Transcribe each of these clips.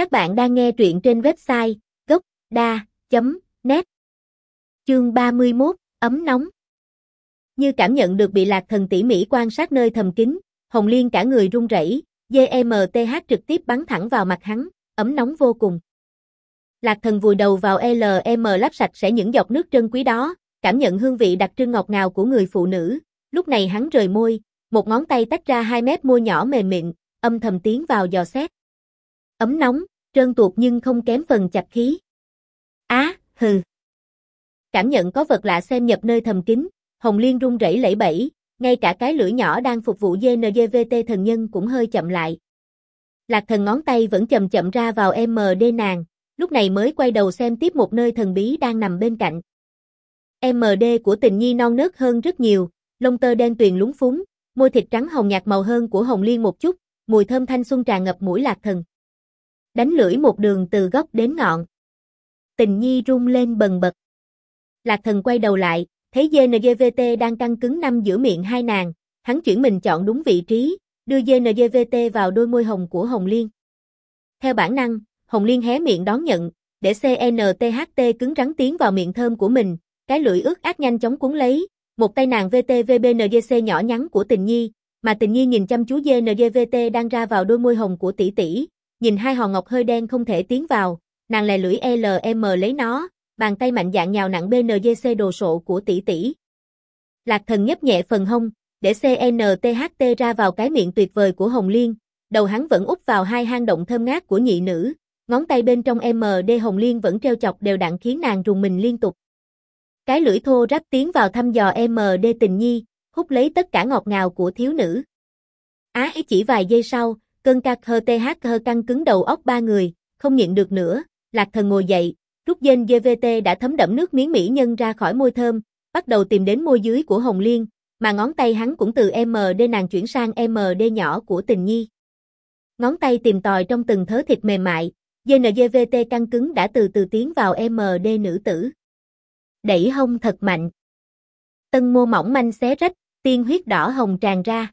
Các bạn đang nghe truyện trên website gốc.da.net Chương 31, ấm nóng Như cảm nhận được bị lạc thần tỉ mỉ quan sát nơi thầm kín, Hồng Liên cả người run rẩy, GMTH trực tiếp bắn thẳng vào mặt hắn, ấm nóng vô cùng. Lạc thần vùi đầu vào LM lắp sạch sẽ những giọt nước trân quý đó, cảm nhận hương vị đặc trưng ngọt ngào của người phụ nữ, lúc này hắn rời môi, một ngón tay tách ra hai mép môi nhỏ mềm mịn, âm thầm tiến vào dò xét. Ấm nóng, trơn tuột nhưng không kém phần chặt khí. Á, hừ. Cảm nhận có vật lạ xem nhập nơi thầm kín, Hồng Liên run rẩy lẫy bẫy, ngay cả cái lưỡi nhỏ đang phục vụ GNGVT thần nhân cũng hơi chậm lại. Lạc thần ngón tay vẫn chậm chậm ra vào MD nàng, lúc này mới quay đầu xem tiếp một nơi thần bí đang nằm bên cạnh. MD của tình nhi non nớt hơn rất nhiều, lông tơ đen tuyền lúng phúng, môi thịt trắng hồng nhạt màu hơn của Hồng Liên một chút, mùi thơm thanh xuân tràn ngập mũi lạc thần. Đánh lưỡi một đường từ gốc đến ngọn. Tình nhi rung lên bần bật. Lạc thần quay đầu lại, thấy GNGVT đang căng cứng năm giữa miệng hai nàng, hắn chuyển mình chọn đúng vị trí, đưa GNGVT vào đôi môi hồng của Hồng Liên. Theo bản năng, Hồng Liên hé miệng đón nhận, để CNTHT cứng rắn tiến vào miệng thơm của mình, cái lưỡi ướt át nhanh chóng cuốn lấy, một tay nàng VTVBNGC nhỏ nhắn của tình nhi, mà tình nhi nhìn chăm chú GNGVT đang ra vào đôi môi hồng của tỷ tỷ, nhìn hai hòn ngọc hơi đen không thể tiến vào, nàng lè lưỡi LM lấy nó, bàn tay mạnh dạn nhào nặng BNGC đồ sộ của tỷ tỷ. Lạc thần nhấp nhẹ phần hông, để CNTHT ra vào cái miệng tuyệt vời của Hồng Liên, đầu hắn vẫn úp vào hai hang động thơm ngát của nhị nữ, ngón tay bên trong MD Hồng Liên vẫn treo chọc đều đặn khiến nàng rùng mình liên tục. Cái lưỡi thô ráp tiến vào thăm dò MD tình nhi, hút lấy tất cả ngọt ngào của thiếu nữ. Á ý chỉ vài giây sau, cơn ca hơ TH hơ căng cứng đầu óc ba người, không nhịn được nữa, lạc thần ngồi dậy, rút dên GVT đã thấm đẫm nước miếng mỹ nhân ra khỏi môi thơm, bắt đầu tìm đến môi dưới của Hồng Liên, mà ngón tay hắn cũng từ MD nàng chuyển sang MD nhỏ của tình nhi. Ngón tay tìm tòi trong từng thớ thịt mềm mại, GNGVT căng cứng đã từ từ tiến vào MD nữ tử. Đẩy hông thật mạnh. Tân mô mỏng manh xé rách, tiên huyết đỏ hồng tràn ra.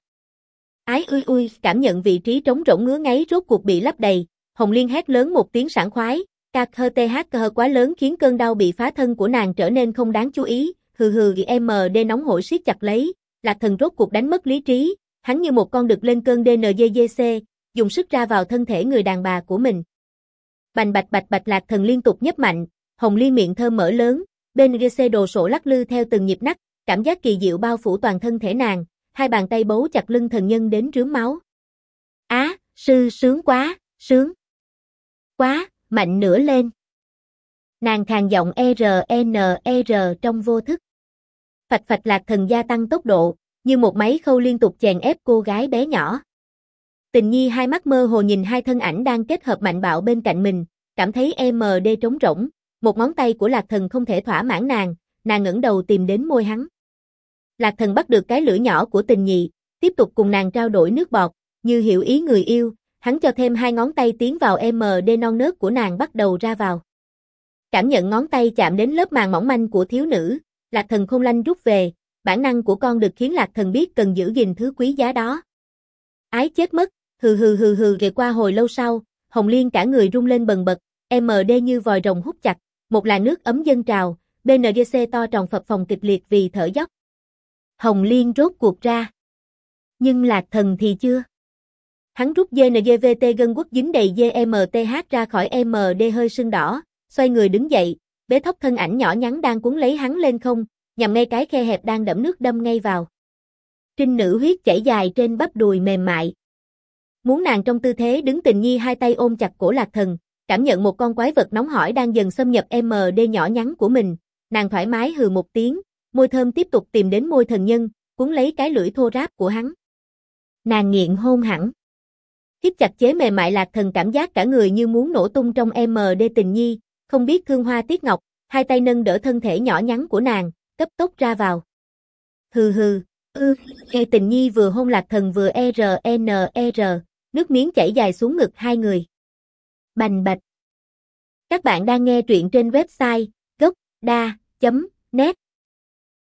Ái ui ui, cảm nhận vị trí trống rỗng ngứa ngáy rốt cuộc bị lấp đầy, Hồng Liên hét lớn một tiếng sảng khoái, cạc hơ hát hơ quá lớn khiến cơn đau bị phá thân của nàng trở nên không đáng chú ý, hừ hừ MD nóng hổi siết chặt lấy, lạc thần rốt cuộc đánh mất lý trí, hắn như một con đực lên cơn DNGGC, dùng sức ra vào thân thể người đàn bà của mình. Bành bạch bạch bạch lạc thần liên tục nhấp mạnh, Hồng Liên miệng thơm mở lớn, bên GC đồ sổ lắc lư theo từng nhịp nắc, cảm giác kỳ diệu bao phủ toàn thân thể nàng, hai bàn tay bấu chặt lưng thần nhân đến rướm máu. Á, sư sướng quá, sướng. Quá, mạnh nữa lên. Nàng khàn giọng erner e trong vô thức. Phạch phạch lạc thần gia tăng tốc độ, như một máy khâu liên tục chèn ép cô gái bé nhỏ. Tình nhi hai mắt mơ hồ nhìn hai thân ảnh đang kết hợp mạnh bạo bên cạnh mình, cảm thấy e MD trống rỗng, một ngón tay của lạc thần không thể thỏa mãn nàng, nàng ngẩng đầu tìm đến môi hắn. Lạc thần bắt được cái lưỡi nhỏ của tình nhị, tiếp tục cùng nàng trao đổi nước bọt, như hiểu ý người yêu, hắn cho thêm hai ngón tay tiến vào MD non nớt của nàng bắt đầu ra vào. Cảm nhận ngón tay chạm đến lớp màng mỏng manh của thiếu nữ, lạc thần không lanh rút về, bản năng của con được khiến lạc thần biết cần giữ gìn thứ quý giá đó. Ái chết mất, hừ hừ hừ hừ ghệ qua hồi lâu sau, Hồng Liên cả người rung lên bần bật, MD như vòi rồng hút chặt, một là nước ấm dân trào, BNGC to tròn phập phòng kịch liệt vì thở dốc. Hồng Liên rốt cuộc ra. Nhưng Lạc Thần thì chưa. Hắn rút GNGVT gân quốc dính đầy GMTH ra khỏi MD hơi sưng đỏ, xoay người đứng dậy, bế thóc thân ảnh nhỏ nhắn đang cuốn lấy hắn lên không, nhằm ngay cái khe hẹp đang đẫm nước đâm ngay vào. Trinh nữ huyết chảy dài trên bắp đùi mềm mại. Muốn nàng trong tư thế đứng tình nhi hai tay ôm chặt cổ lạc thần, cảm nhận một con quái vật nóng hổi đang dần xâm nhập MD nhỏ nhắn của mình, nàng thoải mái hừ một tiếng, môi thơm tiếp tục tìm đến môi thần nhân, cuốn lấy cái lưỡi thô ráp của hắn. Nàng nghiện hôn hẳn. Hiếp chặt chế mềm mại lạc thần cảm giác cả người như muốn nổ tung trong MD tình nhi, không biết thương hoa tiết ngọc, hai tay nâng đỡ thân thể nhỏ nhắn của nàng, cấp tốc ra vào. Hừ hừ, ư, e tình nhi vừa hôn lạc thần vừa e RNR, e e nước miếng chảy dài xuống ngực hai người. Bành bạch. Các bạn đang nghe truyện trên website gocda.net